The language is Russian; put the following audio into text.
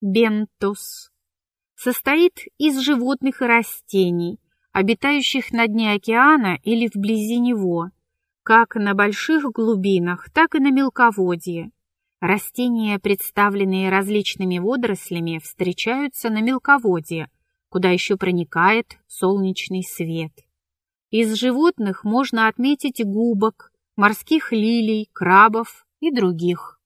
Бентус Состоит из животных и растений, обитающих на дне океана или вблизи него, как на больших глубинах, так и на мелководье. Растения, представленные различными водорослями, встречаются на мелководье, куда еще проникает солнечный свет. Из животных можно отметить губок, морских лилий, крабов и других.